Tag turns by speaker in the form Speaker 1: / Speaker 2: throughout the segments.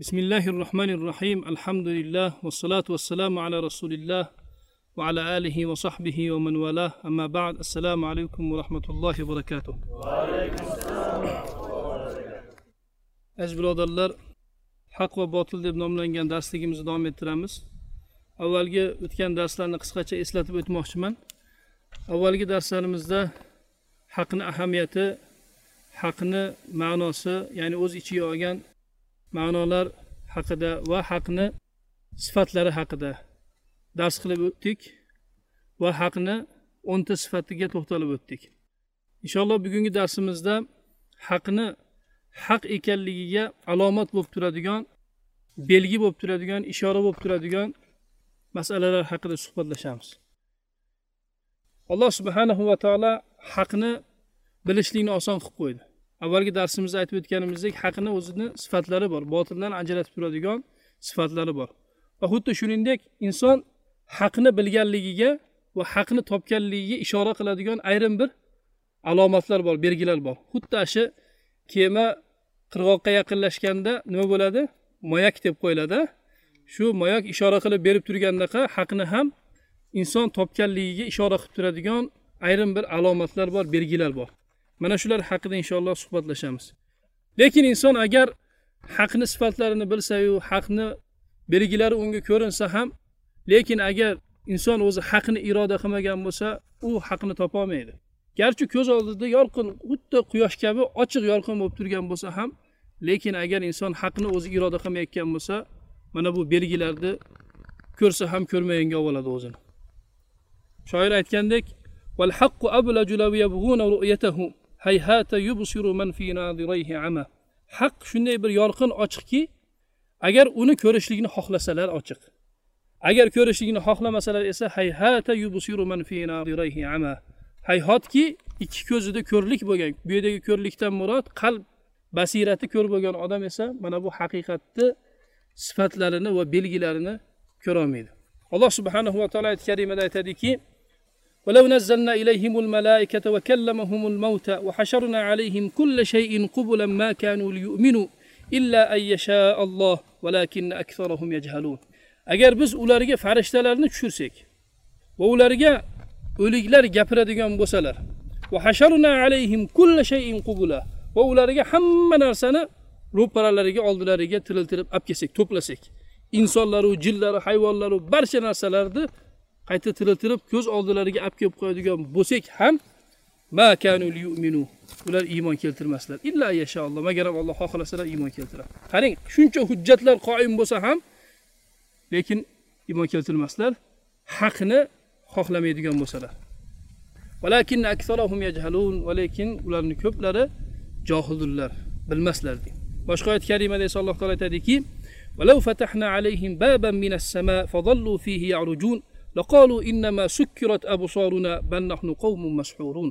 Speaker 1: بسم الله الرحمن الرحيم الحمد لله والصلاة والسلام على رسول الله وعلى آله وصحبه ومن والاه أما بعد السلام عليكم ورحمة الله وبركاته aziz birodarlar haq va botil deb nomlangan darsligimizni davom ettiramiz avvalgi o'tgan darslarni qisqacha eslatib o'tmoqchiman avvalgi darslarimizda haqni ahamiyati haqni ma'nosi ya'ni o'z ichiga olgan ma'nolar haqida va haqni sifatlari haqida dars qilib o'tdik va haqni o'nta sifatiga to'xtalib o'tdik. Inshaalloh bugungi darsimizda haqni haq ekanligiga alomat bo'lib turadigan belgi bo'lib turadigan ishora bo'lib turadigan masalalar haqida suhbatlashamiz. Alloh subhanahu va taolo haqni bilishlikni oson qilib qo'ydi. Avvalgi darsimizda aytib o'tganimizdek haqni o'zini sifatlari bor. Botildan ajratib turadigan sifatlari bor. Va xuddi shuningdek inson haqni bilganligiga va haqni topganligiga ishora qiladigan ayrim bir alomatlar bor belgilar bor. Xuddi shu kema qirg'oqqa yaqinlashganda nima bo'ladi? Moyak deb qo'yiladi. Shu moyak ishora qilib berib turgandaqa haqni ham inson topganligiga ishora qilib turadigan ayrim bir alomatlar bor belgilar bor. mana shular haqida inshaalloh suhbatlashamiz. Lekin inson agar haqni sifatlarini bilsayu haqni belgilari unga ko'rinsa ham lekin agar inson o'zi haqni iroda qilmagan bo'lsa u haqni topolmaydi. Garchi ko'z oldida yorqin xuddi quyosh kabi ochiq yorqin bo'lib turgan bo'lsa ham lekin agar inson haqni o'zi iroda qilmayotgan bo'lsa mana bu belgilarni ko'rsa ham ko'rmaganga oladi o'zini. Shoir aytgandek val haqqu ablaju law yabghuna hayhata yubsiru man fi nadirayhi ama. Haq shunday bir yorqin ochiqki agar uni ko'rishlikni xohlasalar ochiq. Agar ko'rishlikni xohlamasalar esa hayhata yubsiru man fi nadirayhi ama. Hayhotki ikki ko'zida ko'rlik bo'lgan bu yerdagi ko'rlikdan murod qalb basirati ko'r bo'lgan odam esa mana bu haqiqatni sifatlarini va belgilarini ko'rolmaydi. Alloh subhanahu va taolo oyat karimada aytadiki ولو نزلنا إليهم الملائكة وكلمهم الموتى وحشرنا عليهم كل شيء قبلا ما كانوا ليؤمنوا إلا أن يشاء الله ولكن أكثرهم يجهلون agar biz ularga farishtalarni tushirsak va ularga o'liklar gapiradigan bo'lsalar va hasharuna alayhim kulla shayin qubula va ularga hamma narsani ro'paralariga oldilariga tiriltirib olib kelsak to'plasak insonlaru jinlaru hayvonlaru barcha narsalarni qayta tiriltirib ko'z oldilariga olib kelib qo'yadigan bo'lsak ham ma kanu yu'minu ular iymon keltirmaslar. Illa yashalloh magar alloh xohlasalar iymon keltiradi. Qarang shuncha hujjatlar qoim bo'lsa ham lekin iymon keltirmaslar haqni xohlamaydigan bo'lsalar. Valakin aksarahum yajhalun va lekin ularni ko'plari johildirlar bilmaslar deydi. Boshqa oyat karimada esa alloh taolo aytadiki laqalu innama sukkirat absoruna bal nahnu qawmun mashhurun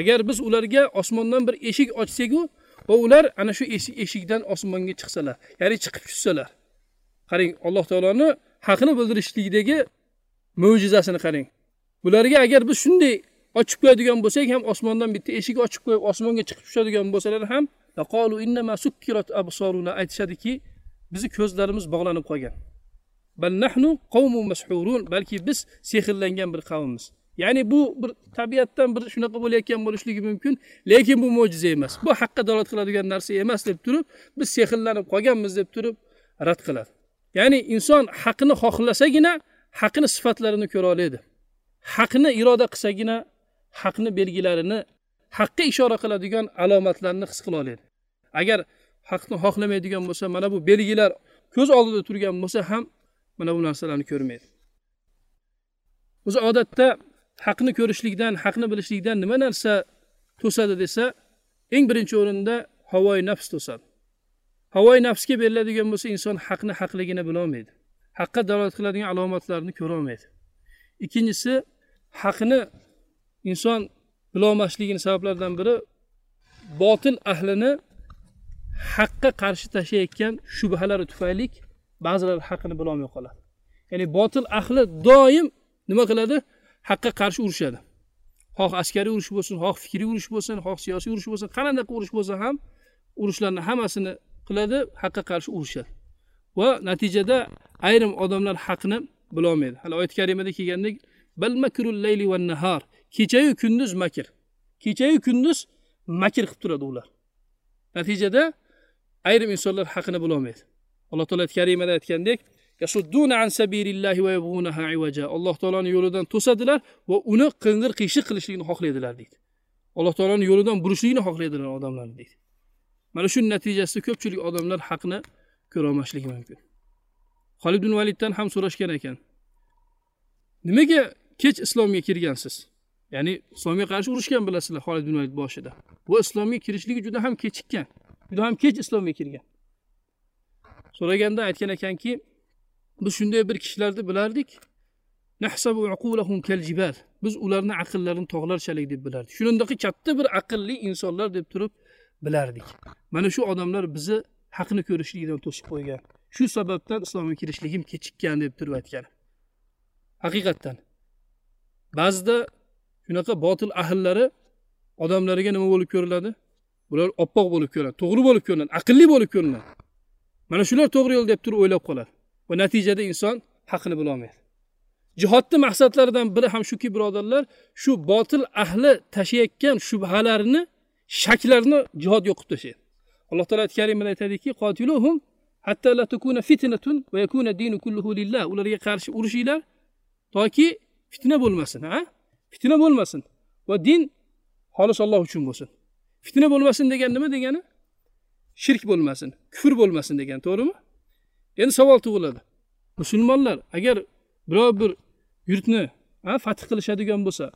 Speaker 1: agar biz ularga osmondan bir eshik ochsak-u va ular ana shu eshikdan osmonga chiqsalar ya'ni chiqib tushsalar qarang alloh taoloni haqni bildirishlikdagi mo'jizasini qarang bularga agar biz shunday ochib qo'yadigan bo'lsak ham osmondan bitta eshik ochib qo'yib osmonga chiqib tushadigan bo'lsalar ham laqalu innama sukkirat absoruna aytishadiki bizni ko'zlarimiz bog'lanib qolgan bal nahnu qavmun mashhurun balki biz sehrlangan bir qavmmiz ya'ni bu bir tabiatdan bir shunaqa bo'layotgan bo'lishligi mumkin lekin bu mo'jiza emas. Bu haqqa dalolat qiladigan narsa emas deb turib biz sehrlanib qolganmiz deb turib rad qiladi. Ya'ni inson haqni xohlasagina haqni sifatlarini ko'ra oladi haqni iroda qilsagina haqni belgilarini haqqa ishora qiladigan alomatlarni his qila oladi agar haqni xohlamaydigan bo'lsa mana bu belgilar ko'z oldida turgan bo'lsa ham mana bu narsalarni ko'rmaydi. O'zi odatda haqni ko'rishlikdan haqni bilishlikdan nima narsa to'sadi desa eng birinchi o'rinda havoyi nafs to'sadi. Havoyi nafsga beriladigan bo'lsa inson haqni haqligini bilolmaydi. Haqqa dalolat qiladigan alomatlarni ko'rolmaydi. Ikkinchisi haqni inson bilolmasligini sabablaridan biri botil ahlini haqqa qarshi tashlayotgan shubhalari tufayli ba'zilar haqini bilolmay qoladi. Ya'ni botil ahli doim nima qiladi? Haqqa qarshi urushadi. Xoh askariy urush bo'lsin xoh fikriy urush bo'lsin xoh siyosiy urush bo'lsin qanaqa urush bo'lsa ham urushlarni hammasini qiladi haqqa qarshi urushadi. Va natijada ayrim odamlar haqni bilolmaydi. Hali oyat karimada kelgandek bal makrul layli va nahar kechayu kunduz makr. Kechayu kunduz makr qilib turadi ular. Natijada ayrim insonlar haqini bilolmaydi. Alloh taolo karimada aytgandek alloh taoloni yo'lidan to'sadilar va uni qing'ir qiyshiq qilishligini xohlaydilar deydi. Alloh taoloni yo'lidan burishlikni xohlaydilar odamlarni deydi. Mana shu natijasida ko'pchilik odamlar haqni ko'rolmasligi mumkin. Xolid ibn validdan ham so'rashgan ekan nimaga kech islomga kirgansiz? Ya'ni islomga qarshi urushgan bilasizlar Xolid ibn valid boshida. Bu islomga kirishligi juda ham kechikkan juda ham kech islomga kirgan. So'raganda aytgan ekanki biz shunday bir kishilarni bilardik. Biz ularni aqllarini tog'larchalik deb bilardik. Shunaqangi katta bir aqlli insonlar deb turib bilardik. Mana shu odamlar bizni haqni ko'rishlikdan to'sib qo'ygan. Shu sababdan islomga kirishligim kechikkan deb turib aytgan. Haqiqatdan. Ba'zida shunaqa botil ahllari odamlarga nima bo'lib ko'riladi? Bular oppoq bo'lib ko'rinadi to'g'ri bo'lib ko'rinadi aqlli bo'lib ko'rinadi. Mana shular to'g'ri yo'l deb turib o'ylab qoladi va natijada inson haqni bilolmaydi. Jihodni maqsadlaridan biri ham shuki birodarlar shu botil ahli tashiyotgan shubhalarni shaklarini jihod yo'q qilib tashlaydi alloh taolo ayt karimada aytadiki qotiluhum hatta la takuna fitnatun va yakuna dinu kulluhu lillah. Ularga qarshi urushinglar toki fitna bo'lmasin ha? Fitna bo'lmasin va din xolis Alloh uchun bo'lsin. Fitna bo'lmasin degan nima degani? Shirk bo'lmasin kufr bo'lmasin degan to'g'rimi? Endi savol tug'iladi. Musulmonlar agar biror bir yurtni fath qilishadigan bo'lsa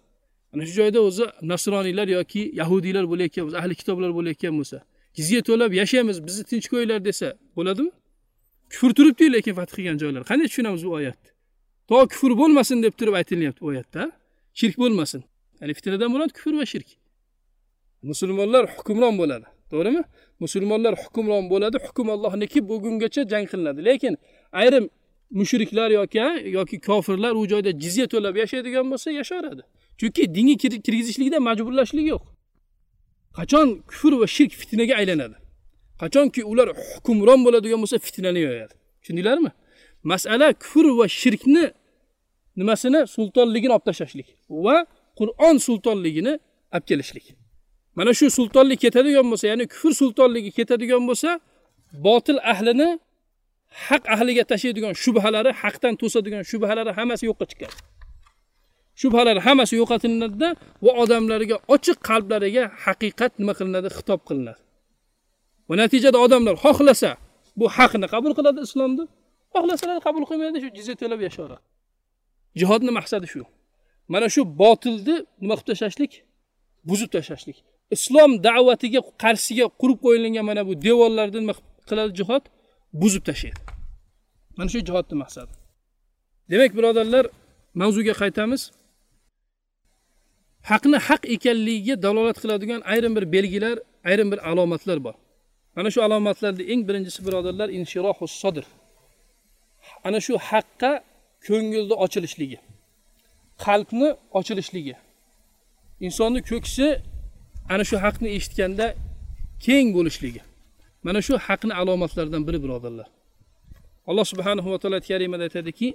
Speaker 1: ana shu joyda o'zi nasroniylar yoki yahudiylar bo'layotgan bo'lsa ahli kitoblar bo'layotgan bo'lsa jizya to'lab yashaymiz bizni tinch qo'yinglar desa bo'ladimi? Kufr turibdiyu lekin fath qilgan joylar. Qanday tushunamiz bu oyatni? To kufr bo'lmasin deb turib aytilyapti oyatda. Shirk bo'lmasin. Ya'ni fitnadan bo'ladi kufr va shirk. Musulmonlar hukmron bo'ladi. To'g'rimi? Musulmonlar hukmron bo'ladi hukm allohniki bo'lgungacha jang qilinadi. Lekin ayrim mushriklar yoki yoki kofirlar u joyda jizya to'lab yashaydigan bo'lsa yashaveradi chunki dinga kirgizishlikda majburlashlik yo'q. Qachon kufr va shirk fitnaga aylanadi? Qachonki ular hukmron bo'ladigan bo'lsa fitnani yoyadi. Tushundinglarmi masala kufr va shirkni nimasini? Sultonligini olib tashlashlik va qur'on sultonligini olib kelishlik. Mana shu sultonlik ketadigan bo'lsa ya'ni kufr sultonligi ketadigan bo'lsa botil ahlini haq ahliga tashlaydigan shubhalari haqdan to'sadigan shubhalari hammasi yo'qqa chiqadi. Shubhalar hammasi yo'qotilinadida va odamlarga ochiq qalblariga haqiqat nima qilinadi? Xitob qilinadi. Va natijada odamlar xohlasa bu haqni qabul qiladi islomni xohlasalar qabul qilmaydi shu jizya to'lab yashayveradi jihodni maqsadi shu. Mana shu botilni nima qilib tashlashlik? Buzib tashlashlik. Islom da'vatiga qarshisiga qurib qo'yilgan mana bu devorlarni nima qiladi jihod? Buzib tashlaydi. Mana shu jihodni maqsadi. Demak birodarlar mavzuga qaytamiz. Haqni haq ekanligiga dalolat qiladigan ayrim bir belgilar ayrim bir alomatlar bor. Mana shu alomatlarni eng birinchisi birodarlar inshirohu sodir. Ana shu haqqa ko'ngilni ochilishligi qalbni ochilishligi insonni ko'ksi ana shu haqni eshitganda keng bo'lishligi. Mana shu haqni alomatlaridan biri birodarlar. Alloh subhanahu va taolo karimada aytadiki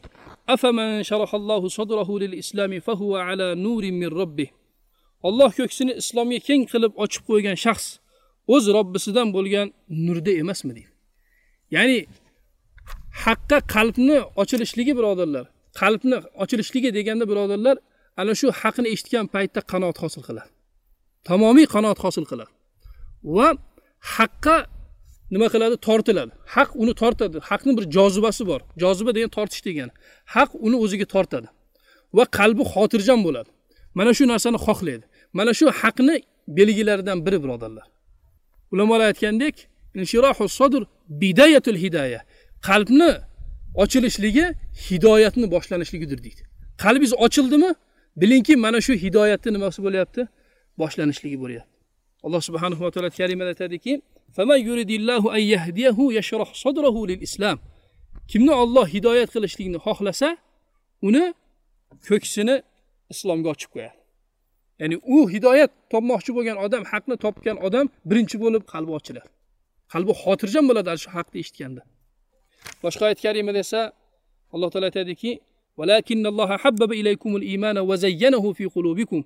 Speaker 1: afaman sharahallohu sadrahu lil islami fahuva ala nurin min robbih olloh ko'ksini islomga keng qilib ochib qo'ygan shaxs o'z robbisidan bo'lgan nurda emasmi deydi. Ya'ni haqqa qalbni ochilishligi birodarlar qalbni ochilishligi deganda birodarlar ana shu haqni eshitgan paytda qanoat hosil qiladi. Tamomiy qanoat hosil qiladi. Va haqqa nima qiladi? Tortiladi. Haq uni tortadi. Haqni bir jozibasi bor. Joziba degan tortish degani. Haq uni o'ziga tortadi. Va qalbi xotirjam bo'ladi. Mana shu narsani xohlaydi. Mana shu haqni belgilaridan biri birodarlar. Ulamolar aytgandek inshirohu sodr bidayatul hidoya qalbni ochilishligi hidoyatni boshlanisligidir deydi qalbingiz ochildimi? Bilingki mana shu hidoyatni nimasi bo'lyapti? Boshlanishligi bo'lyapti. Alloh subhanahu va taolo karimada aytadiki kimni olloh hidoyat qilishlikni xohlasa uni ko'ksini islomga ochib qo'yadi. Ya'ni u hidoyat topmoqchi bo'lgan odam haqni topgan odam birinchi bo'lib qalbi ochiladi. Qalbi xotirjam bo'ladi shu haqni eshitganda. Boshqa oyat karimada esa alloh taolo aytadiki valakinnalloha habbaba ilaykumul iymana va zayyanahu fi qulubikum.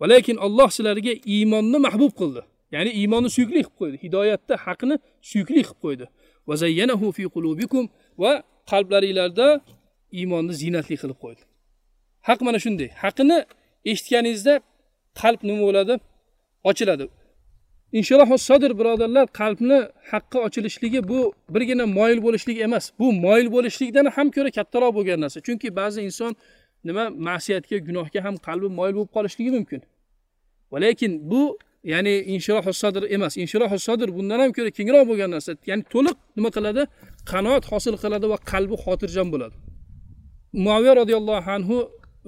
Speaker 1: Va lekin Alloh sizlarga iymonni mahbub qildi. Ya'ni iymonni suyukli qilib qo'ydi. Hidoyatda haqni suyukli qilib qo'ydi. Va zayyanahu fi qulubikum va qalblaringlarda iymonni ziynatli qilib qo'ydi. Haq mana shunday. Haqni eshitganingizda qalb nima bo'ladi? Ochiladi. Inshaalloh sodir birodarlar qalbni haqqa ochilishligi bu birgina moyil bo'lishlik emas. Bu moyil bo'lishlikdan ham ko'ra kattaroq bo'lgan narsa. Chunki ba'zi inson nima ma'siyatga gunohga ham qalbi moyil bo'lib qolishligi mumkin. Va lekin bu ya'ni inshirohi sodir emas. Inshirohi sodir bundan ham ko'ra kengroq bo'lgan narsa. Ya'ni to'liq nima qiladi? Qanoat hosil qiladi va qalbi xotirjam bo'ladi. Muaviya roziyallohu anhu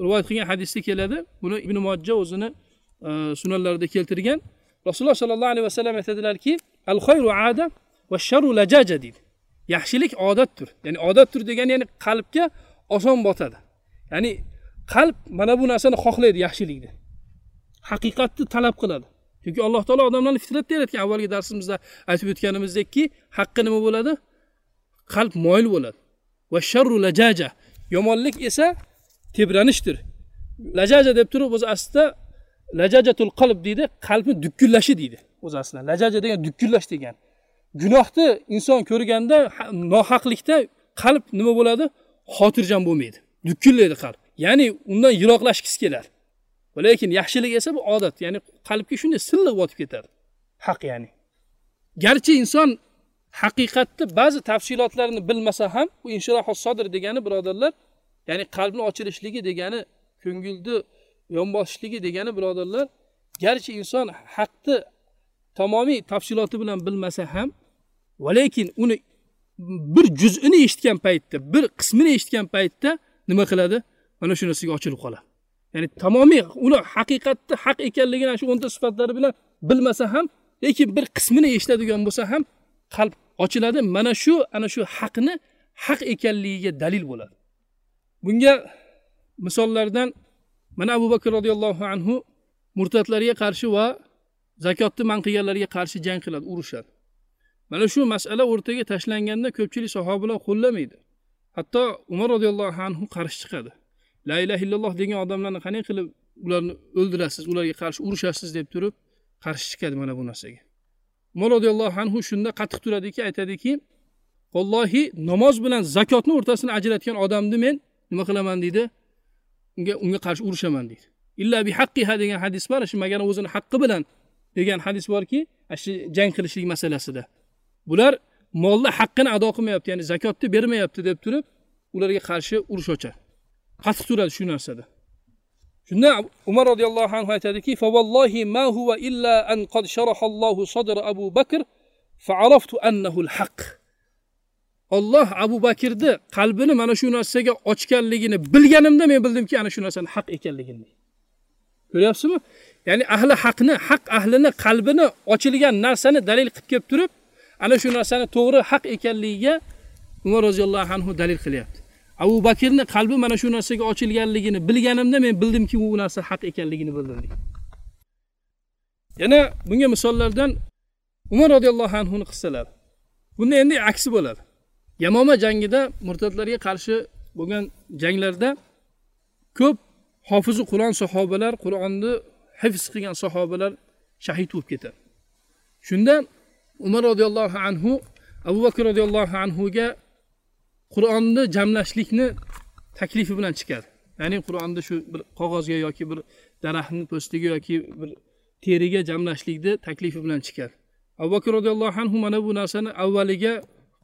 Speaker 1: rivoyat qilgan hadisda keladi. Buni ibn mojja o'zini e, sunanlarida keltirgan. Rasululloh sollallohu alayhi vasallam aytadilarki al xayru ada va sharru lajaja deydi. Yaxshilik odatdir. Ya'ni odatdir degani ya'ni qalbga oson botadi. Ya'ni qalb mana bu narsani xohlaydi yaxshilikni. Haqiqatni talab qiladi. Chunki alloh taolo odamlarni fitratda yaratgan. Avvalgi darsimizda aytib o'tganimizdekki haqqi nima bo'ladi? Qalb moyil bo'ladi. Va sharru lajaja. Yomonlik esa tebranishdir. Lajaja deb turib o'zi aslida lajajatul qalb deydi qalbni dukkullashi deydi o'zi aslida. Lajaja degan dukkullash degan. Gunohni inson ko'rganda nohaqlikda qalb nima bo'ladi? Xotirjam bo'lmaydi. Dukkullaydi qalb ya'ni undan yiroqlashgisi keladi lekin yaxshilik esa bu odat. Ya'ni qalbga shunday silliq botib ketadi haq ya'ni. Garchi inson haqiqatni ba'zi tafsilotlarini bilmasa ham bu inshirohi sodir degani birodarlar ya'ni qalbni ochilishligi degani ko'ngilni yonbosishligi degani birodarlar garchi inson haqni tamomiy tafsiloti bilan bilmasa ham va lekin uni bir juz'ini eshitgan paytda bir qismini eshitgan paytda nima qiladi? Mana shu narsaga ochilib qoladi. Ya'ni tamomiy uni haqiqatda haq ekanligini shu o'nta sifatlari bilan bilmasa ham lekin bir qismini eshitadigan bo'lsa ham qalb ochiladi. Mana shu ana shu haqni haq ekanligiga dalil bo'ladi. Bunga misollardan mana abu bakr roziyallohu anhu murtadlarga qarshi va zakotni man qilganlarga qarshi jang qiladi urushadi. Mana shu masala o'rtaga tashlanganda ko'pchilik sahobalar qo'llamaydi. Hatto umar roziyallohu anhu qarshi chiqadi. La ilaha illalloh degan odamlarni qanday qilib ularni o'ldirasiz ularga qarshi urushasiz deb turib qarshi chiqadi mana bu narsaga. Umar roziyallohu anhu shunda qattiq turadiki aytadiki vallohi namoz bilan zakotni o'rtasini ajratgan odamni men nima qilaman deydi unga unga qarshi urushaman deydi illa bi haqqiha degan hadis bor shu magar o'zini haqqi bilan degan hadis borki shu jang qilishlik masalasida. Bular molni haqqini ado qilmayapti ya'ni zakotni bermayapti deb turib ularga qarshi urush ochadi qattiq turadi shu narsada. Shunda umar roziyallohu anhu aytadiki favallohi ma huwa illa an qad sharahallohu sadra abu bakr faaraftu annahu al-haq. Olloh abu bakrni qalbini mana shu narsaga ochganligini bilganimda men bildimki ana shu narsani haq ekanligini. Ko'ryapsizmi? Ya'ni ahli haqni haq ahlini qalbini ochilgan narsani dalil qilib kelib turib ana shu narsani to'g'ri haq ekanligiga umar roziyallohu anhu dalil qilyapti. Abu bakrni qalbi mana shu narsaga ochilganligini bilganimda men bildimki u narsa haq ekanligini bildim yana bunga misollardan umar roziyallohu anhuni qissalari bunda endi aksi bo'ladi. Yamoma jangida murtadlarga qarshi bo'lgan janglarda ko'p hofizi qur'on sahobalar qur'onni hifz qilgan sahobalar shahid bo'lib ketadi. Shunda umar roziyallohu anhu abu bakr roziyallohu anhuga qur'onni jamlashlikni taklifi bilan chiqadi. Ya'ni qur'onni shu bir qog'ozga yoki bir daraxtni po'stiga yoki bir teriga jamlashlikni taklifi bilan chiqadi. Abu bakr roziyallohu anhu mana bu narsani avvaliga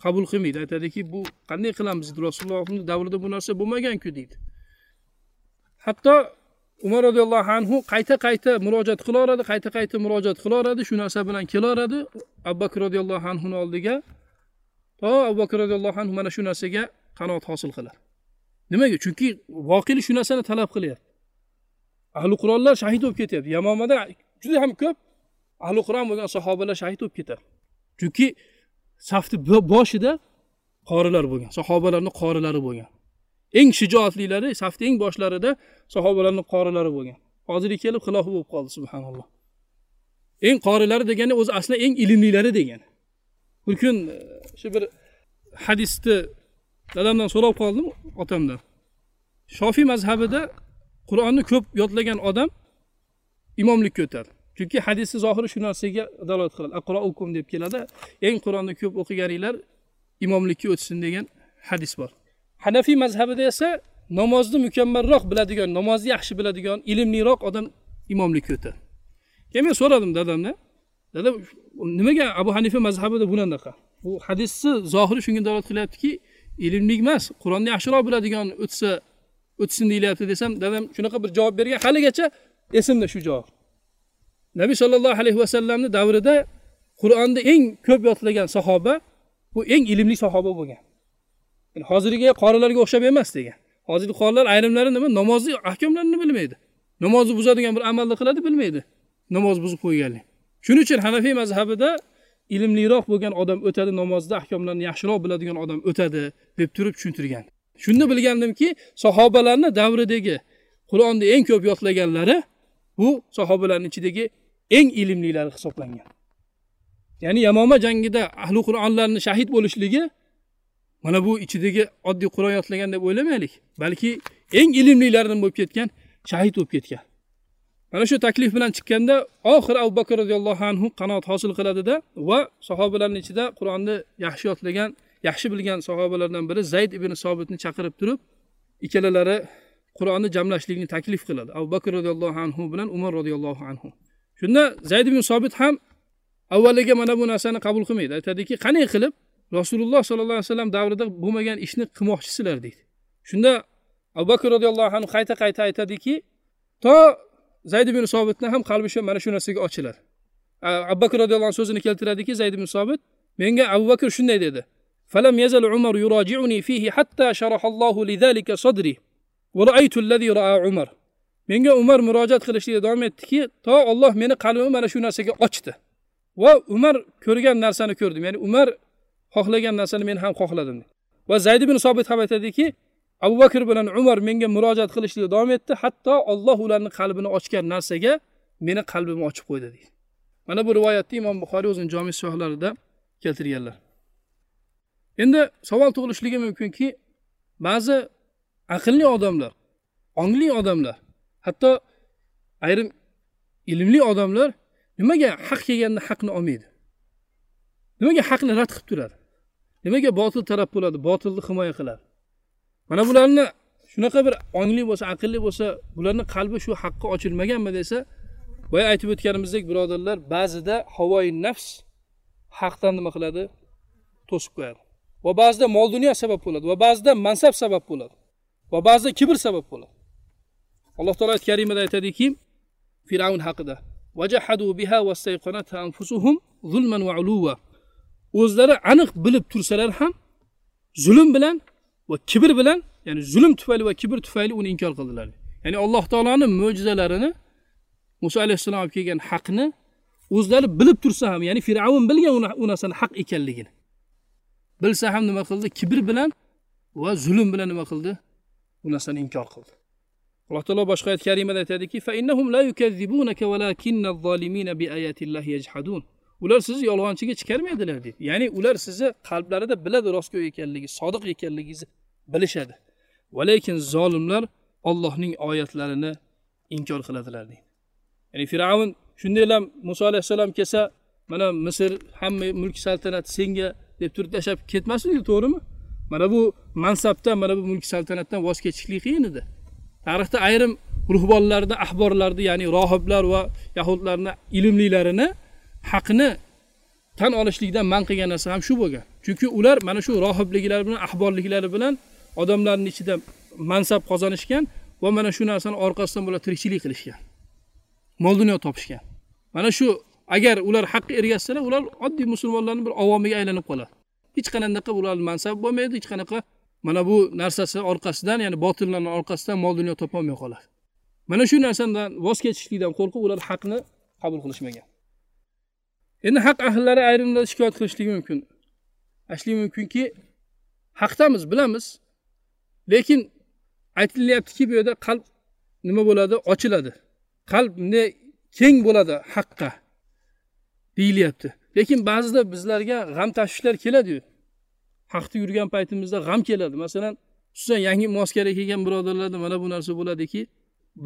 Speaker 1: qabul qilmaydi. Aytadiki bu qanday qilamiz? Deydi rasulullohni davrida bu narsa bo'lmaganku deydi. Hatto umar roziyallohu anhu qayta qayta murojaat qilaveradi qayta qayta murojaat qilaveradi shu narsa bilan kelaveradi abu bakr roziyallohu anhuni oldiga to abu bakr roziyallohu anhu mana shu narsaga qanoat hosil qiladi. Nimaga? Chunki voqelik shu narsani talab qilyapti. Ahli qur'onlar shahid bo'lib ketyapti. Yamomada juda ham ko'p ahli qur'on bo'lgan sahobalar shahid bo'lib ketadi. Chunki safni boshida qorilar bo'lgan sahobalarni qorilari bo'lgan. Eng shijoatlilari safni eng boshlarida sahobalarni qorilari bo'lgan. Hozirga kelib xilofi bo'lib qoldi subhanalloh. Eng qorilari degani o'zi aslida eng ilmlilari degani. Bir kun e, shu bir hadisni dadamdan so'rab qoldim otamdan. Shofiy mazhabida qur'onni ko'p yodlagan odam imomlikka o'tadi chunki hadisni zohiri shu narsaga dalolat qiladi. Aqroukum deb keladi. Eng qur'onni ko'p o'qiganinglar imomlikka o'tsin degan hadis bor. Hanafiy mazhabida esa namozni mukammalroq biladigan namozni yaxshi biladigan ilmliroq odam imomlikka o'tadi. Keyin men so'radim dadamdan dada nimaga abu hanifa mazhabida bunaqa? Bu hadisni zohiri shunga dalolat qilyaptiki ilmli emas qur'onni yaxshiroq biladigan o'tsa o'tsin deyilyapti desam dadam shunaqa bir javob bergan. Haligacha esimda shu javob. Nabiy sollallohu alayhi vasallamni davrida qur'onni eng ko'p yodlagan sahoba bu eng ilmli sahoba bo'lgan. Hozirgi qorilarga o'xshab emas degan. Hozirgi qorilar ayrimlari nima namozni ahkomlarini bilmaydi. Namozni buzadigan bir amalni qiladi bilmaydi. Namoz buzib qo'yganlik. Shuning uchun hanafiy mazhabida ilmliroq bo'lgan odam o'tadi namozda ahkomlarni yaxshiroq biladigan odam o'tadi deb turib tushuntirgan. Shunda bilgandimki sahobalarni davridagi qur'onni eng ko'p yodlaganlari bu sahobalarni ichidagi eng ilmlilari hisoblangan. Ya'ni yamoma jangida ahli qur'onlarni shahid bo'lishligi mana bu ichidagi oddiy qur'on yodlagan deb o'ylamaylik. Balki eng ilmlilaridan bo'lib ketgan shahid bo'lib ketgan. Mana shu taklif bilan chiqqanda oxiri abu bakr roziyallohu anhu qanoat hosil qiladida va sahobalarni ichida qur'onni yaxshi yodlagan yaxshi bilgan sahobalardan biri zayd ibn sobitni chaqirib turib ikkalalari qur'onni jamlashlikni taklif qiladi. Abu bakr roziyallohu anhu bilan umar roziyallohu anhu. Shunda zayd ibn sobit ham avvaliga mana bu narsani qabul qilmaydi. Aytadiki qanday qilib rasululloh sollallohu alayhi vasallam davrida bo'lmagan ishni qilmoqchisizlar deydi shunda abu bakr roziyallohu anhu qayta qayta aytadiki to zayd ibn sobitni ham qalbi shu mana shu narsaga ochiladi abu bakr roziyallohu anhu so'zini keltiradiki zayd ibn sobit menga abu bakr shunday dedi فلم يزل عمر يراجعني فيه حتى شرح الله لذلك صدري ورأيت الذي رأى عمر menga umar murojaat qilishlikda davom etdiki to olloh meni qalbimni mana shu narsaga ochdi va umar ko'rgan narsani ko'rdim ya'ni umar xohlagan narsani men ham xohladim. Va zayd ibn sobit ham aytadiki abu bakr bilan umar menga murojaat qilishlikda davom etdi. Hatto olloh ularni qalbini ochgan narsaga meni qalbimni ochib qo'ydi deydi. Mana bu rivoyatni imom buxoriy o'zini jomi shohlarida keltirganlar. Endi savol tug'ilishligi mumkinki ba'zi aqlli odamlar ongli odamlar hatto ayrim ilmli odamlar nimaga haq kelganda haqni olmaydi? Nimaga haqni rad qilib turadi? Nimaga botil taraf bo'ladi? Botilni himoya qiladi. Mana bularni shunaqa bir ongli bo'lsa aqlli bo'lsa bularni qalbi shu haqqa ochilmaganmi desa boya aytib o'tganimizdek birodarlar ba'zida havoyi nafs haqdan nima qiladi? To'sib qo'yadi. Va ba'zida mol dunyo sabab bo'ladi va ba'zida mansab sabab bo'ladi va ba'zida kibr sabab bo'ladi. Alloh taolo oyat karimada aytadiki fir'avn haqida o'zlari aniq bilib tursalar ham zulm bilan va kibr bilan ya'ni zulm tufayli va kibr tufayli uni inkor qildilar. Ya'ni alloh taoloni mo'jizalarini muso alayhissalom olib kelgan haqni o'zlari bilib tursa ham ya'ni fir'avn bilgan u narsani haq ekanligini. Bilsa ham nima qildi? Kibr bilan va zulm bilan nima qildi? Bu narsani inkor qildi. Alloh taolo boshqa oyat karimada aytadiki ular sizni yolg'onchiga chiqarmaydilar deydi ya'ni ular sizni qalblarida biladi rostgo'y ekanligi sodiq ekanligingizni bilishadi. Va lekin zolimlar ollohning oyatlarini inkor qiladilar deydi ya'ni fir'avn shundaylam muso alayhissalom kelsa mana misr hamma mulk saltanat senga deb turib tashlab ketmasmidi to'g'rimi? Mana bu mansabdan mana bu mulk saltanatdan voz kechishlik qiyin edi. Tarixda ayrim ruhbonlarni ahborlarni ya'ni rohiblar va yahudlarni ilmlilarini haqni tan olishlikdan man qilgan narsa ham shu bo'lgan. Chunki ular mana shu rohibliklari bilan ahborliklari bilan odamlarning ichida mansab qozonishgan va mana shu narsani orqasidan bular tirikchilik qilishgan mol dunyo topishgan. Mana shu agar ular haqqa ergashsalar ular oddiy musulmonlarni bir avomiga aylanib qoladi. Hech qanaqa ularni mansabi bo'lmaydi hech qanaqa mana bu narsasi orqasidan ya'ni botillarni orqasidan mol dunyo topolmay qoladi. Mana shu narsadan voz kechishlikdan qo'rqib ular haqni qabul qilishmagan. Endi haq ahllari ayrimlar shikoyat qilishligi mumkin. Aytishligi mumkinki haqdamiz bilamiz. Lekin aytilyaptiki bu yerda qalb nima bo'ladi? Ochiladi. Qalb ne keng bo'ladi haqqa deyilyapti. Lekin ba'zida bizlarga g'am tashvishlar keladiyu haqda yurgan paytimizda g'am keladi. Masalan xususan yangi moskara kelgan birodarlarda mana bu narsa bo'ladiki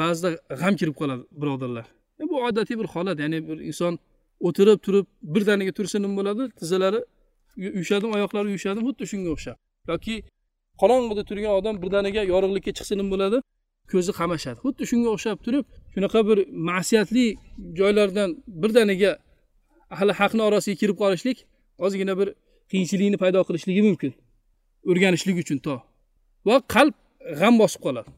Speaker 1: ba'zida g'am kirib qoladi birodarlar. E, bu odatiy bir holat ya'ni bir inson o'tirib turib birdaniga tursa nima bo'ladi tizzalari uyushadimi oyoqlari uyushadimi xuddi shunga o'xshab. Yoki qorong'ida turgan odam birdaniga yorug'likka chiqsa nima bo'ladi ko'zi qamashadi. Xuddi shunga o'xshab turib shunaqa bir ma'siyatli joylardan birdaniga ahli haqni orasiga kirib qolishlik ozgina bir qiyinchilikni paydo qilishligi mumkin. O'rganishlik uchun to. Va qalb g'am bosib qoladi.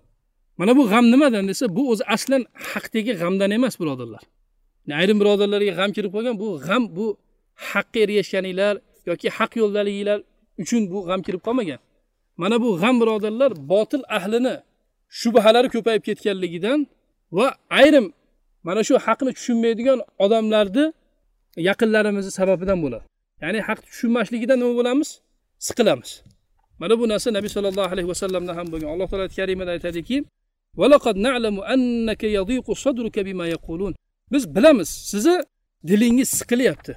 Speaker 1: Mana bu g'am nimadan desa bu o'zi aslan haqdagi g'amdan emas birodarlar. Ayrim birodarlarga g'am kirib qolgan bu g'am bu haqqa ergashganinglar yoki haq yo'ldaliginglar uchun bu g'am kirib qolmagan. Mana bu g'am birodarlar botil ahlini shubhalari ko'payib ketganligidan va ayrim mana shu haqni tushunmaydigan odamlarni yaqinlarimizni sababidan bo'ladi. Ya'ni haqni tushunmasligidan nima bo'lamiz? Siqilamiz. Mana bu narsa nabiy sollallohu alayhi vasallamda ham bo'lgan. Alloh taolo karimada aytadiki biz bilamiz sizni dilingiz siqilyapti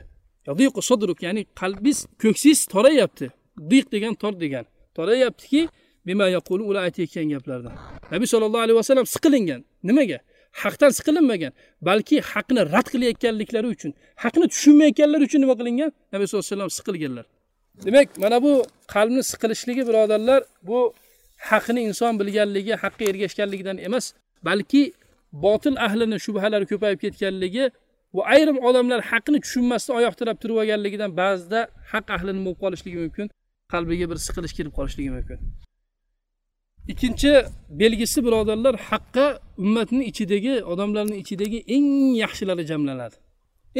Speaker 1: ya'ni qalbingiz ko'ksingiz torayapti. Diq degan tor degan. Torayaptiki ular aytayotgan gaplardan. Nabiy sollallohu alayhi vasallam siqilingan nimaga? Haqdan siqilinmagan balki haqni rad qilayotganliklari uchun haqni tushunmayotganlari uchun nima qilingan? Nabiy sallallohu alayhi vasallam siqilganlar. Demak mana bu qalbni siqilishligi birodarlar bu haqni inson bilganligi haqqa ergashganligidan emas balki botil ahlini shubhalari ko'payib ketganligi va ayrim odamlar haqni tushunmasdan oyoq tirab turib olganligidan ba'zida haq ahlini bo'lib qolishligi mumkin qalbiga bir siqilish kirib qolishligi mumkin. Ikkinchi belgisi birodarlar haqqa ummatni ichidagi odamlarni ichidagi eng yaxshilari jamlanadi.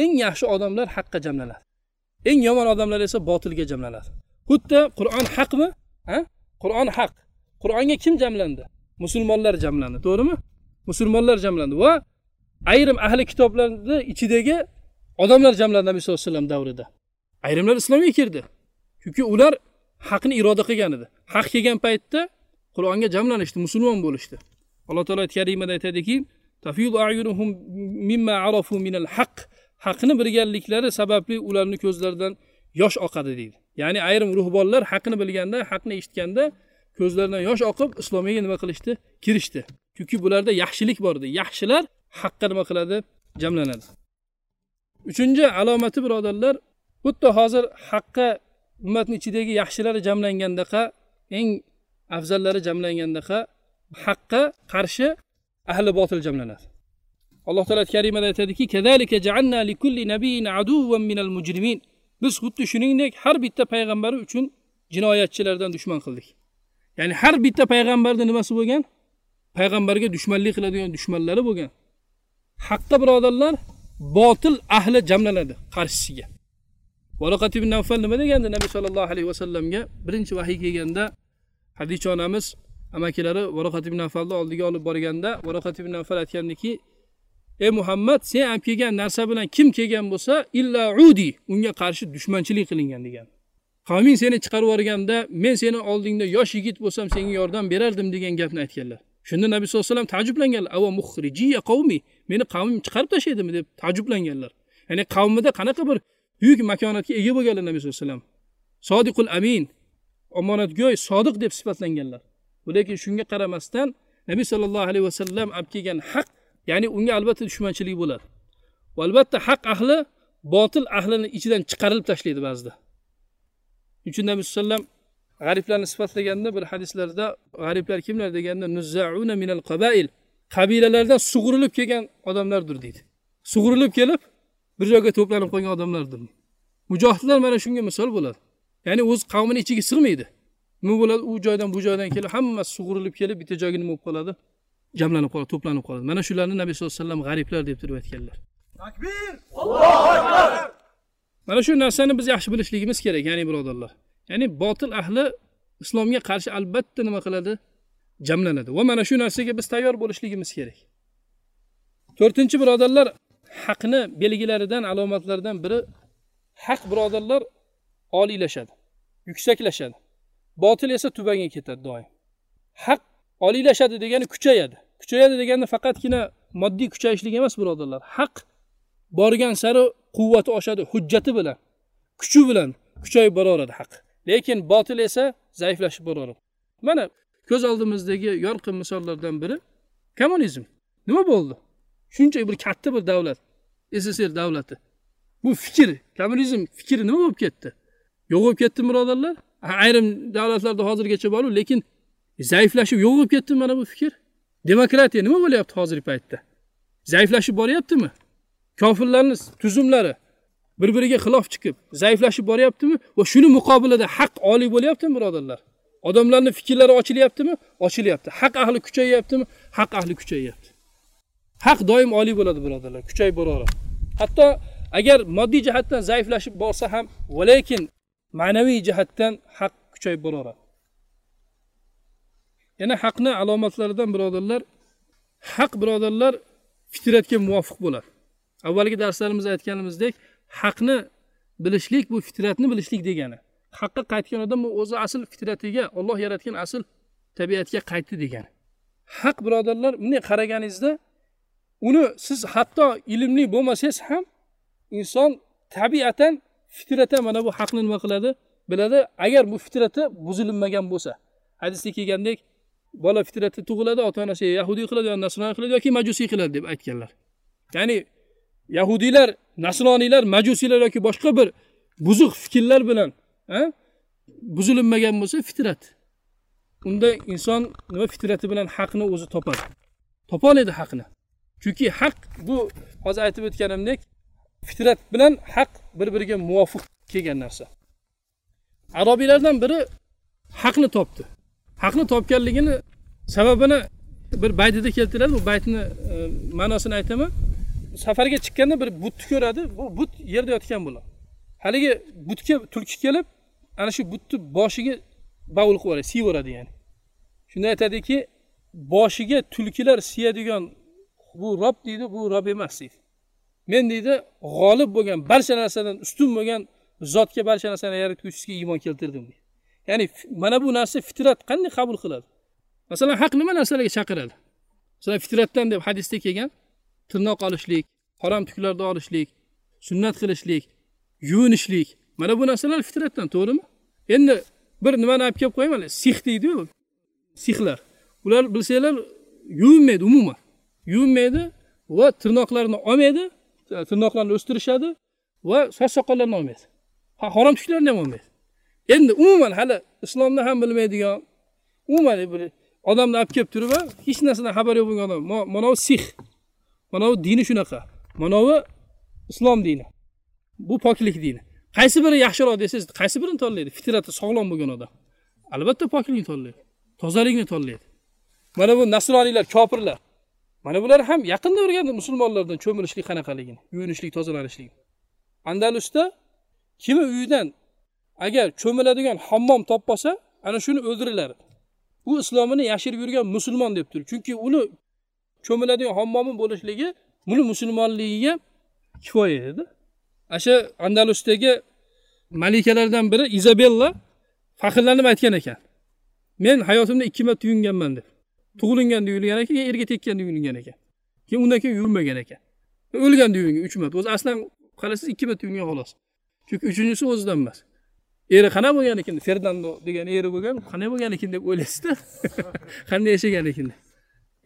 Speaker 1: Eng yaxshi odamlar haqqa jamlanadi. Eng yomon odamlar esa botilga jamlanadi. Xuddi qur'on haqmi ha? Qur'on haq. Qur'onga kim jamlandi? Musulmonlar jamlandi to'g'rimi? Musulmonlar jamlandi. Va ayrim ahli kitoblarni ichidagi odamlar jamlandi nabiy sallallohu alayhi vasallam davrida. Ayrimlar islomga kirdi. Chunki ular haqni iroda qilgan edi. Haq kelgan paytda qur'onga jamlanishdi musulmon bo'lishdi. Alloh taolo karimada aytadiki haqni bilganliklari sababli ularni ko'zlaridan yosh oqadi deydi. Ya'ni ayrim ruhbonlar haqni bilganda haqni eshitganda ko'zlaridan yosh oqib islomga nima qilishdi? Kirishdi. Chunki bularda yaxshilik bor edi yaxshilar haqqa nima qiladi? Jamlanadi. Uchinchi alomati birodarlar xuddi hozir haqqa ummatni ichidagi yaxshilari jamlangandaqa eng afzallari jamlangandaqa haqqa qarshi ahli botil jamlanadi. Alloh taolo karimada aytadiki "Kazalika ja'anna likulli nabiyin aduwwan minal biz xuddi shuningdek har bitta payg'ambari uchun jinoyatchilardan dushman qildik. Ya'ni har bitta payg'ambarni nimasi bo'lgan? Payg'ambarga dushmanlik qiladigan dushmanlari bo'lgan. Haqda birodarlar botil ahli jamlanadi qarshisiga. Valoqat ibn navfal nima degandi? Nabiy sollallohu alayhi vasallamga birinchi vahiy kelganda hadicha onamiz amakilari varoqat ibn navfalni oldiga olib borganda varoqat ibn navfal aytgandiki ey muhammad sen olib kelgan narsa bilan kim kelgan bo'lsa illa udi unga qarshi dushmanchilik qilingan degan. Qavming seni chiqarib yuborganda men seni oldingda yosh yigit bo'lsam senga yordam berardim degan gapni aytganlar. Shunda nabiy sallallohu alayhi vasallam taajjublanganlar. Ava muhrijiya qavmi meni qavmim chiqarib tashlaydimi? deb taajjublanganlar. Ya'ni qavmida qanaqa bir buyuk makonatga ega bo'lganlar nabiy sallallohu alayhi vasallam. Sodiqul amin omonatgo'y sodiq deb sifatlanganlar. Lekin shunga qaramasdan nabiy sollallohu alayhi vasallam olib kelgan haq ya'ni unga albatta dushmanchilik bo'ladi. Va albatta haq ahli botil ahlini ichidan chiqarilib tashlaydi ba'zida. Uchun nabiy sallallohu alayhi vasallam g'ariblarni sifatlaganda bir hadislarda g'ariblar kimlar deganda nuzzauna minal qabail qabilalardan sug'urilib kelgan odamlardir deydi. Sug'urilib kelib bir joyga to'planib qolgan odamlardir. Mujohidlar mana shunga misol bo'ladi. Ya'ni o'z qavmini ichiga sig'maydi. Nima bo'ladi? U joydan bu joydan kelib hammasi sug'urilib kelib bitta joyga nima bo'lib qoladi? Jamlanib qoladi to'planib qoladi. Mana shularni nabiy sallallohu alayhi vasallam g'ariblar deb turib aytganlar. Takbir! Allohu akbar! Mana shu narsani biz yaxshi bilishligimiz kerak ya'ni birodarlar ya'ni botil ahli islomga qarshi albatta nima qiladi? Jamlanadi. Va mana shu narsaga biz tayyor bo'lishligimiz kerak. To'rtinchi birodarlar haqni belgilaridan alomatlaridan biri haq birodarlar oliylashadi yuksaklashadi botil esa tubanga ketadi doim. Haq oliylashadi degani kuchayadi. Kuchayadi degani faqatgina moddiy kuchayishlik emas birodarlar. Haq borgan sari quvvati oshadi hujjati bilan kuchi bilan kuchayib boraveradi haq. Lekin botil esa zaiflashib boraveradi mana ko'z oldimizdagi yorqin misollardan biri kommunizm. Nima bo'ldi? Shuncha bir katta bir davlat sssr davlati. Bu fikr kommunizm fikri nima bo'lib ketdi? Yo'q bo'lib ketdimi birodarlar. Ayrim davlatlarda hozirgacha boru lekin zaiflashib yo'q bo'lib mana bu fikr. Demokratiya nima bo'lyapti hozirgi paytda? Zaiflashib boryaptimi? Kofirlarni tuzumlari bir biriga xilof chiqib zaiflashib boryaptimi? Va shuni muqobilida haq oliy bo'lyaptimi birodarlar? Odamlarni fikrlari ochilyaptimi? Ochilyapti. Haq ahli kuchayyaptimi haq ahli kuchayyapti haq doim oliy bo'ladi birodarlar. Kuchayib boraveradi. Hatto agar moddiy jihatdan zaiflashib borsa ham va lekin ma'naviy jihatdan haq kuchayib boraveradi. Yana haqni alomatlaridan birodarlar haq birodarlar fitratga muvofiq bo'ladi. Avvalgi darslarimizda aytganimizdek haqni bilishlik bu fitratni bilishlik degani. Haqqa qaytgan odam bu o'zi asl fitratiga olloh yaratgan asl tabiatga qaytdi degani. Haq birodarlar bunday qaraganingizda uni siz hatto ilmli bo'lmasangiz ham inson tabiatan fitratan mana bu haqni nima qiladi? Biladi agar bu fitrati buzilinmagan bo'lsa. Hadisda kelgandek bola fitrati tug'iladi ota onasi yahudiy qiladi yo nasroniy qiladi yoki majusiy qiladi deb aytganlar. Ya'ni yahudiylar nasroniylar majusiylar yoki boshqa bir buzuq fikrlar bilan buzilinmagan bo'lsa fitrat. Unda inson nima fitrati bilan haqni o'zi topadi? Topolmaydi haqni. Chunki haq bu hozir aytib o'tganimdek fitrat bilan haq bir biriga muvofiq kelgan narsa. Arobiylardan biri haqni topdi. Haqni topganligini sababini bir baytida keltiradi. Bu baytni e, ma'nosini aytaman. Safarga chiqqanda bir butni ko'radi. Bu but yerda yotgan bo'ladi haligi butga tulki kelib ana shu butni boshiga bavul qilib yuboradi siyveradi ya'ni. Shunda aytadiki boshiga tulkilar siyadigan bu rob deydi bu rob emas deydi. Men deydi g'olib bo'lgan barcha narsadan ustun bo'lgan zotga barcha narsani yaratguvchisiga iymon keltirdim deydi. Ya'ni mana bu narsa fitrat qanday qabul qiladi? Masalan haq nima narsalarga chaqiradi? Masalan fitratdan deb hadisda kelgan tirnoq olishlik harom tuklarni olishlik sunnat qilishlik yuvinishlik. Mana bu narsalar fitratdan to'g'rimi? Endi bir nimani olib kelib qo'yayman six deydiyu. Sixlar ular bilsanglar yuvinmaydi umuman. Yuvinmaydi va tirnoqlarini olmaydi tirnoqlarni o'stirishadi va soch soqollarni olmaydi. Ha harom tuklarni ham olmaydi. Endi umuman hali islomni ham bilmaydigan umuman bir odamni olib kelib turib hech narsadan xabari yo'q bo'lgan odam. Mana bu six mana bu dini shunaqa. Mana bu islom dini. Bu poklik dini. Qaysi biri yaxshiroq desangiz qaysi birini tanlaydi? Fitrati sog'lom bo'lgan odam. Albatta poklikni tanlaydi tozalikni tanlaydi. Mana bu nasroniylar kofirlar. Mana bular ham yaqinda o'rgandi musulmonlardan cho'milishlik qanaqaligini yuvinishlik tozalanishlik. Andalusda kimni uyidan agar cho'miladigan hammom topib ana shuni o'ldiriladi. U islomini yashirib yurgan musulmon deb turib chunki uni cho'miladigan hammomi bo'lishligi buni musulmonligiga kifoya edi. O'sha andalusdagi malikalardan biri izabella faxrlanib aytgan ekan. Men hayotimda ikki marta yuvinganman deb. Tug'ilganda yuvilgan ekan keyin erga tekkanda yuvilgan ekan. Keyin undan keyin yuvinmagan ekan. O'lganda yuvingan uch marta. O'zi aslan qarasangiz ikki marta yuvingan xolos. Chunki uchinchisi o'zidan emas. Eri qanaqa bo'lgan ekan? Fernando degan eri bo'lgan qanday bo'lgan ekan deb o'ylaysizda qanday yashagan ekan?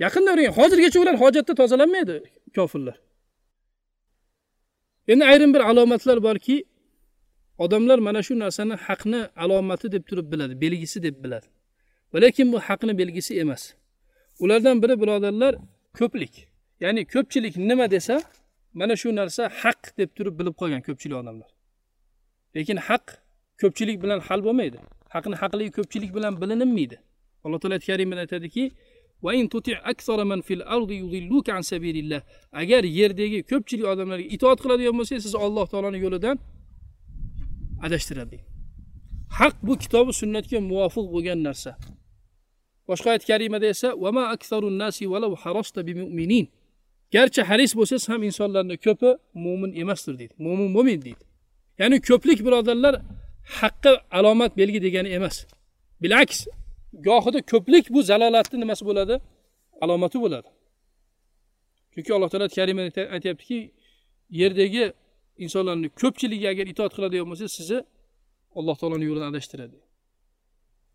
Speaker 1: Yaqinda o'rgan hozirgacha ular hojatda tozalanmaydi kofirlar. Endi ayrim bir alomatlar borki odamlar mana shu narsani haqni alomati deb turib biladi belgisi deb biladi. Va lekin bu haqni belgisi emas. Ulardan biri birodarlar ko'plik ya'ni ko'pchilik nima desa mana shu narsa haq deb turib bilib qolgan ko'pchilik odamlar. Lekin haq ko'pchilik bilan hal bo'lmaydi. Haqni haqligi ko'pchilik bilan bilinmaydi alloh taolo ayt karimida aytadiki Wa intuti' aktsara man fil ardi yudhulluk an sabilillah. agar yerdagi ko'pchilik odamlarga itoat qiladigan bo'lsangiz siz alloh taolaning yo'lidan adashtiradi. Haq bu kitobi sunnatga muvofiq bo'lgan narsa. Boshqa oyat karimada esa garchi haris bo'lsangiz ham insonlarni ko'pi mo'min emasdir deydi. Mo'min bo'lmaydi deydi. Ya'ni ko'plik birodarlar haqqi alomat belgi degani emas. Bilaks gohida ko'plik bu zalolatni nimasi bo'ladi? Alomati bo'ladi. Chunki alloh taolo karimada aytyaptiki yerdagi insonlarni ko'pchiligi agar itoat qiladigan bo'lsa sizni alloh taoloni yo'lidan adashtiradi.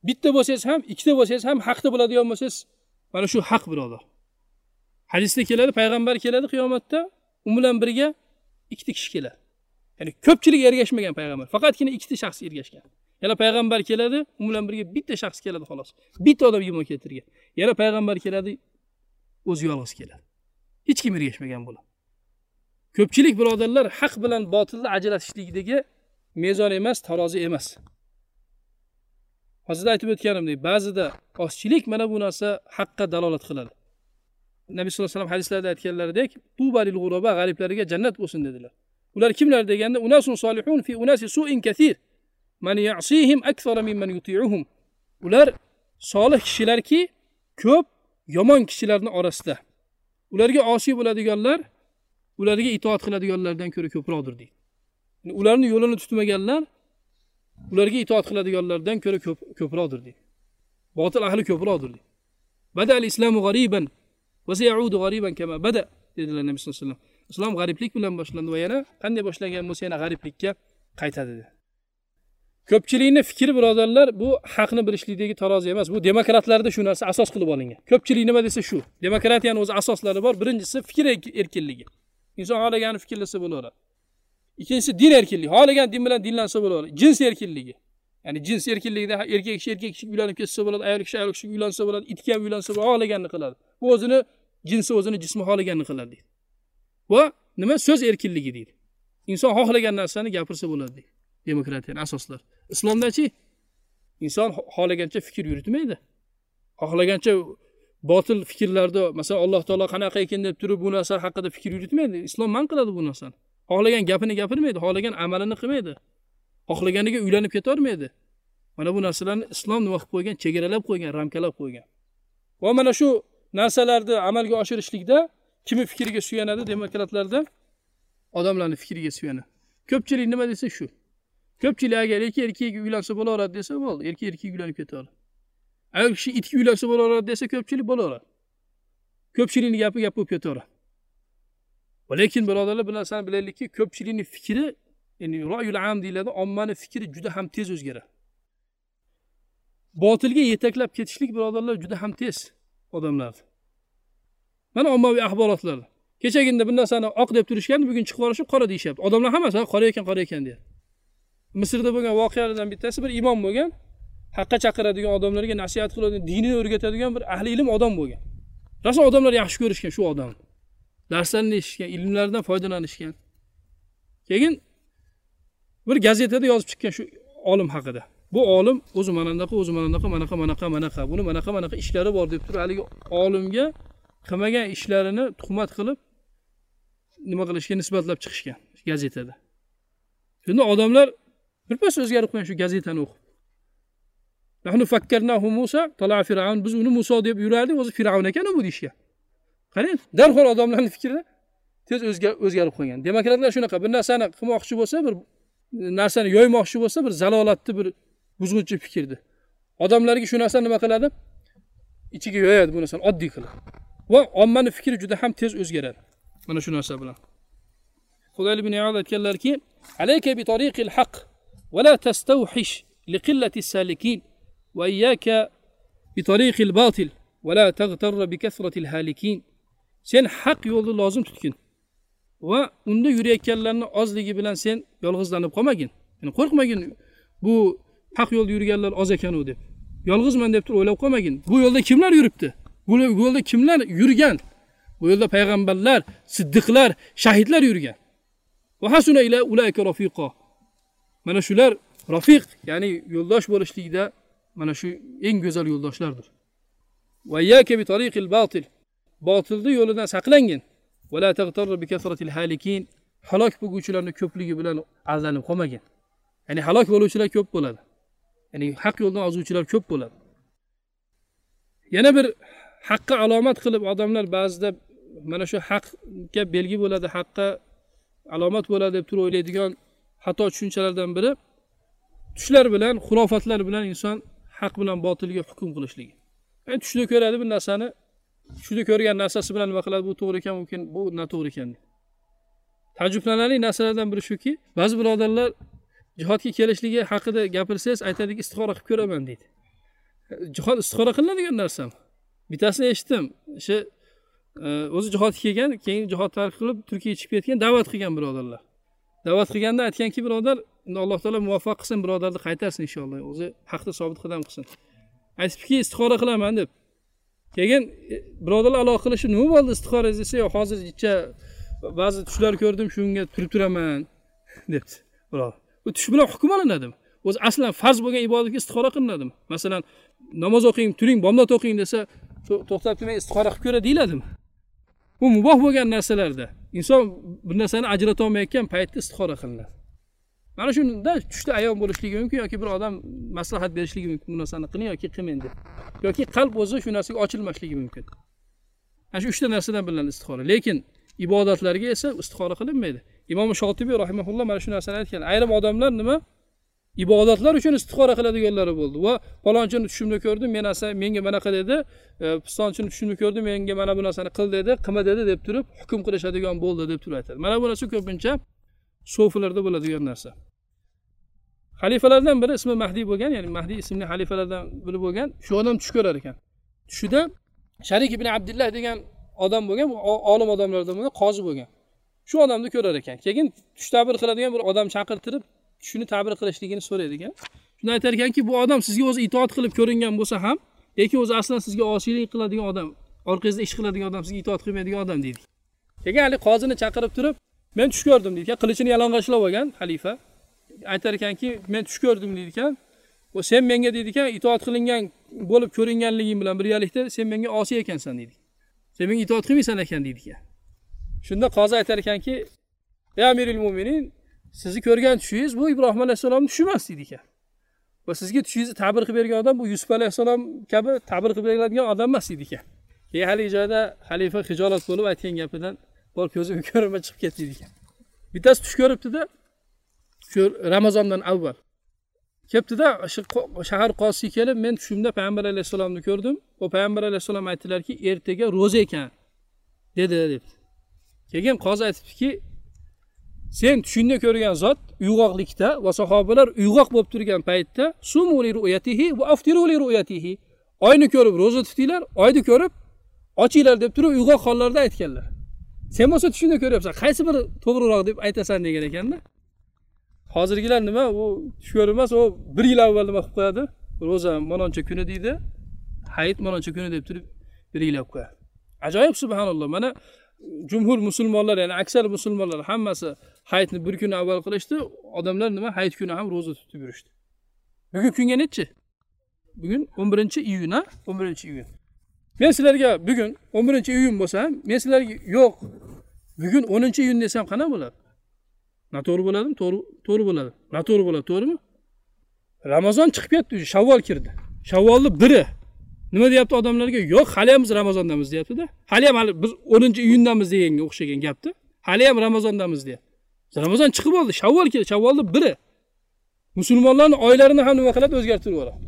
Speaker 1: Bitta bo'lsangiz ham ikkita bo'lsangiz ham haqda bo'ladigan bo'lsangiz mana shu haq birodar. Hadisda keladi payg'ambar keladi qiyomatda u bilan birga ikkita kishi keladi. Ya'ni ko'pchilik ergashmagan payg'ambar faqatgina ikkita shaxs ergashgan. Yana payg'ambar keladi u bilan birga bitta shaxs keladi xolos. Bitta odam iymon keltirgan. Yana payg'ambar keladi o'zi yolg'iz keladi. Hech kim ergashmagan bo'ladi. Ko'pchilik birodarlar haq bilan botilni ajratishlikdagi mezon emas tarozi emas. Hozirda aytib o'tganimdek ba'zida ozchilik mana bu narsa haqqa dalolat qiladi. Nabiy sallallohu alayhi vasallam hadislarda aytganlaridek tubalil g'uroba g'ariblarga jannat bo'lsin dedilar. Ular kimlar deganda unasun solihun fi unasi su'in kathir. Ular solih kishilarki ko'p yomon kishilarni orasida. Ularga osiy bo'ladiganlar ularga itoat qiladiganlardan ko'ra ko'proqdir deydi. Ularni yo'lini tutmaganlar ularga itoat qiladiganlardan ko'ra ko'proqdir deydi. Botil ahli ko'proqdir deydi. Bada al islamu g'ariban va sayaudu g'ariban kama bada dedilar nabiy sallallohu alayhi vasallam. Islom g'ariblik bilan boshlandi va yana qanday boshlangan bo'lsa yana g'ariblikka qaytadi dedi. Ko'pchilikni fikri birodarlar bu haqni bilishlikdagi tarozi emas. Bu demokratlarda shu narsa asos qilib olingan. Ko'pchilik nima desa shu. Demokratiyani o'zi asoslari bor. Birinchisi fikr erkinligi. Inson xohlaganini fikrlasa bo'laveradi. Ikkinchisi din erkinligi. Xohlagan din bilan dinlansa bo'laveradi. Jins erkinligi. Ya'ni jins erkinligida erkak kishi erkak kishiga uylanib ketsa bo'ladi ayol kishi ayol kishi uylansa bo'ladi itga ham uylansa bo'ladi xohlaganini qiladi. Bu o'zini jinsi o'zini jismi xohlaganini qiladi deydi. Va nima? So'z erkinligi deydi. Inson xohlagan narsani gapirsa bo'ladi deydi demokratiyani asoslari. Islomdachi inson xohlagancha fikr yuritmaydi xohlagancha botil fikrlarda masalan alloh taolo qanaqa ekan deb turib bu narsa haqida fikr yuritmaydi islom man qiladi bu narsani. Xohlagan gapini gapirmaydi xohlagan amalini qilmaydi. Xohlaganiga uylanib ketavermaydi mana bu narsalarni islom nima qilib qo'ygan? Chegaralab qo'ygan ramkalab qo'ygan. Va mana shu narsalarni amalga oshirishlikda kimi fikriga suyanadi? Demokratlarda odamlarni fikriga suyanadi. Ko'pchilik nima desa shu. Ko'pchilik agar erkak erkakka uylansa bo'laveradi desa bo'ldi erkak erkakka uylanib ketaveradi ayol kishi itga uylansa bo'laveradi desa ko'pchilik bo'laveradi ko'pchilikni gapi gap bo'lib ketaveradi lekin birodarlar bir bilaylikki ko'pchilikni fikri ya'ni royul am deyiladi ommani fikri juda ham tez o'zgaradi botilga yetaklab ketishlik birodarlar juda ham tez odamlarni mana ommaviy axborotlar. Kechagina bir narsani oq deb turishgan bugun chiqib olishib qora deyishyapti. Odamlar hammasi qora ekan qora ekan deyapti. Misrda bo'lgan voqealardan bittasi bir imom bo'lgan haqqa chaqiradigan odamlarga nasihat qiladigan dinini o'rgatadigan bir ahli ilm odam bo'lgan. Rosa odamlar yaxshi ko'rishgan shu odamni darslarini eshitgan ilmlaridan foydalanishgan. Keyin bir gazetada yozib chiqqan shu olim haqida. Bu olim o'zi mana bunaqa o'zi mana bunaqa manaqa manaqa manaqa buni manaqa manaqa ishlari bor deb turib haligi olimga qilmagan ishlarini tuhmat qilib nima qilishga nisbatlab chiqishgan gazetada. Shunda odamlar birpas o'zgarib qo'ygan shu gazetani o'qib biz uni muso deb yurardik o'zi fir'avn ekan bu deyishgan qarang darhol odamlarni fikri tez o'zgarib qolgan demokratlar shunaqa bir narsani qilmoqchi bo'lsa bir narsani yoymoqchi bo'lsa bir zalolatni bir buzg'unchi fikrni odamlarga shu narsani nima qiladi? Ichiga yoyadi bu narsani oddiy qilib va ommani fikri juda ham tez o'zgaradi. Mana shu narsa bilan. Xudoyli ibn aytganlarki alayka bi tariqil haq ولا تستوحش لقلة السالكين وإياك بطريق الباطل ولا تغتر بكثرة الهالكين sen haq yo'lni lozim tutgin va unda yurayotganlarni ozligi bilan sen yolg'izlanib qolmagin yani qo'rqmagin bu haq yo'lda yurganlar oz ekanu deb yolg'izman deb turib o'ylab qolmagin bu yo'lda kimlar yuribdi bu yo'lda kimlar yurgan bu yo'lda payg'ambarlar siddiqlar shahidlar yurgan Mana shular rafiq ya'ni yo'ldosh bo'lishlikda mana shu eng go'zal yo'ldoshlardir. Botilni yo'lidan saqlangin. Halok bo'lguvchilarni ko'pligi bilan aldanib qolmagin. Ya'ni halok bo'luvchilar ko'p bo'ladi. Ya'ni haq yo'ldan ozuvchilar ko'p bo'ladi. Yana bir haqqa alomat qilib odamlar ba'zida mana shu haqga belgi bo'ladi haqqa alomat bo'ladi deb turib o'ylaydigan xato tushunchalardan biri tushlar bilan xulofatlar bilan inson haq bilan botilga hukm qilishligi. Yani tushda ko'radi bir narsani tushda ko'rgan narsasi bilan nima qiladi bu to'g'ri ekan mumkin bu noto'g'ri ekan tajriblanarli narsalardan biri shuki ba'zi birodarlar jihodga kelishligi haqida gapirsangiz aytadiki istixora qilib ko'raman deydi. Jihod istixora qilinadigan narsami bittasini eshitdim. O'sha e, o'zi jihodga kelgan keyin jihod tark qilib turkiyaga chiqib ketgan da'vat qilgan birodarlar. Da'vat qilganda aytganki birodar endi alloh taolo muvaffaq qilsin birodarni qaytarsin inshaalloh. O'zi haqda sobit qadam qilsin. Aytibdiki istixora qilaman deb. Keyin e, birodarlar aloqa qilishib nima bo'ldi istixorangiz desa yo'q hozircha ba'zi tushlar ko'rdim shunga turib turaman debdi birodar bu tush bilan hukm olinadimi? O'zi aslan farz bo'lgan ibodatga istixora qilinadimi? Masalan namoz o'qing turing bomdod o'qing desa to'xtab turmay istixora qilib ko'ra deyiladimi? Bu muboh bo'lgan narsalarda. Inson bir narsani ajratolmayotgan paytda istixora qilinadi. Mana shunda tushda ayon bo'lishligi mumkin yoki bir odam maslahat berishligi mumkin bu narsani qiling yoki qilmang deb. Yoki qalb o'zi shu narsaga ochilmasligi mumkin. Ana shu uchta narsadan bilinadi istixora. Lekin ibodatlarga esa istixora qilinmaydi. Imom shotibiy rahimaulloh mana shu narsani aytgan. Ayrim odamlar nima? Ibodatlar uchun istixora qiladiganlari bo'ldi. Va palonchini tushimda ko'rdim men asa menga bunaqa dedi e, pistonchini tushimda ko'rdim menga mana bu narsani qil dedi qilma dedi deb turib hukm qilishadigan bo'ldi deb turib aytadi mana bu narsa ko'pincha so'filarda bo'ladigan narsa. Xalifalardan biri ismi mahdiy bo'lgan ya'ni mahdiy ismli xalifalardan biri bo'lgan shu odam tush ko'rar ekan. Tushida sharik ibn abdullah degan odam bo'lgan olim odamlardan bo'lgan qozi bo'lgan. Shu odamni ko'rar ekan. Keyin tush tabir qiladigan bir odam chaqirtirib tushini tabir qilishligini so'raydi ekan shunda aytar ekanki bu odam sizga o'zi itoat qilib ko'ringan bo'lsa ham lekin o'zi aslan sizga osiylik qiladigan odam orqangizda ish qiladigan odam sizga itoat qilmaydigan odam deydi. Keyin haligi qozini chaqirib turib men tush ko'rdim deydi ekan. Qilichini yalang'ochlab olgan xalifa aytar ekanki men tush ko'rdim deydi ekan. Sen menga deydi ekan itoat qilingan bo'lib ko'ringanliging bilan birgalikda sen menga osiy ekansan deydi sen menga itoat qilmaysan ekan deydi ekan. Shunda qozi aytar ekanki ey amiril mo'minin sizni ko'rgan tushingiz bu ibrohim alayhissalomni tushi emas deydi ekan. Va sizga tushingizni ta'bir qilib bergan odam bu yusuf alayhissalom kabi ta'bir qilib beriladigan odam emas deydi ekan. Keyin haligi joyda xalifa hijolat bo'lib aytgan gapidan bor ko'zim ko'rmay chiqib ketdi deydi ekan. Bittasi tush ko'ribdida shu ramazondan avval. Kelibdida shahar qozisiga kelib men tushimda payg'ambar alayhissalomni ko'rdim. Va payg'ambar alayhissalom aytdilarki ertaga ro'za ekan dedi debdi. Keyin qozi aytibdiki sen tushingda ko'rgan zot uyg'oqlikda va sahobalar uyg'oq bo'lib turgan paytda oyni ko'rib ro'za tutinglar oyni ko'rib ochinglar deb turib uyg'oq hollarda aytganlar. Sen bo'lsa tushingda ko'ryapsan qaysi biri to'g'riroq deb aytasan degan ekanda. Hozirgilar nima? U tush ko'rib emas u bir yil avval nima qilib qo'yadi ro'za manoncha kuni deydi hayit manoncha kuni deb turib belgilab qo'yadi ajoyib subhanalloh. Mana jumhur musulmonlar ya'ni aksar musulmonlar hammasi hayitni bir kun avval qilishdi odamlar nima hayit kuni ham ro'za tutib yurishdi. Bugun kunga nechi? Bugun o'n birinchi iyun a o'n birinchi iyun. Men sizlarga bugun o'n birinchi iyun bo'lsa ham men sizlarga yo'q bugun o'ninchi iyun desam qanaqa bo'ladi? Noto'g'ri bo'ladimi? To'g'ri to'g'ri bo'ladi. Noto'g'ri bo'ladi to'g'rimi? Ramazon chiqib ketdi shavvol kirdi. Shavvolni biri. Nima deyapti odamlarga? Yo'q hali ham biz ramazondamiz deyaptida. Hali ham hali biz o'ninchi iyundamiz deganga o'xshagan gapda hali ham ramazondamiz deyapti ramazon chiqib oldi shavvol keldi shavvolni biri. Musulmonlarni oylarini ham nima qiladi? O'zgartirib yuboradi.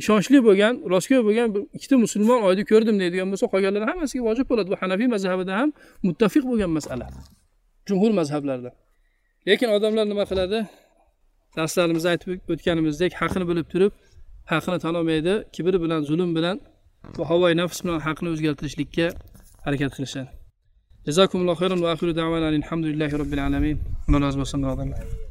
Speaker 1: Ishonchli bo'lgan rostgo'y bo'lgan ikkita musulmon oyni ko'rdim deydigan bo'lsa qolganlar hammasiga vojib bo'ladi. Bu hanafiy mazhabida ham muttafiq bo'lgan masala. Jumhur mazhablarda. Lekin odamlar nima qiladi? Darslarimizda aytib o'tganimizdek haqni bilib turib haqni tan olmaydi kibr bilan zulm bilan va havoyi nafs bilan haqni o'zgartirishlikka harakat qilishadi. جزاكم الله خيرا وآخر دعوانا الحمد لله رب العالمين. الله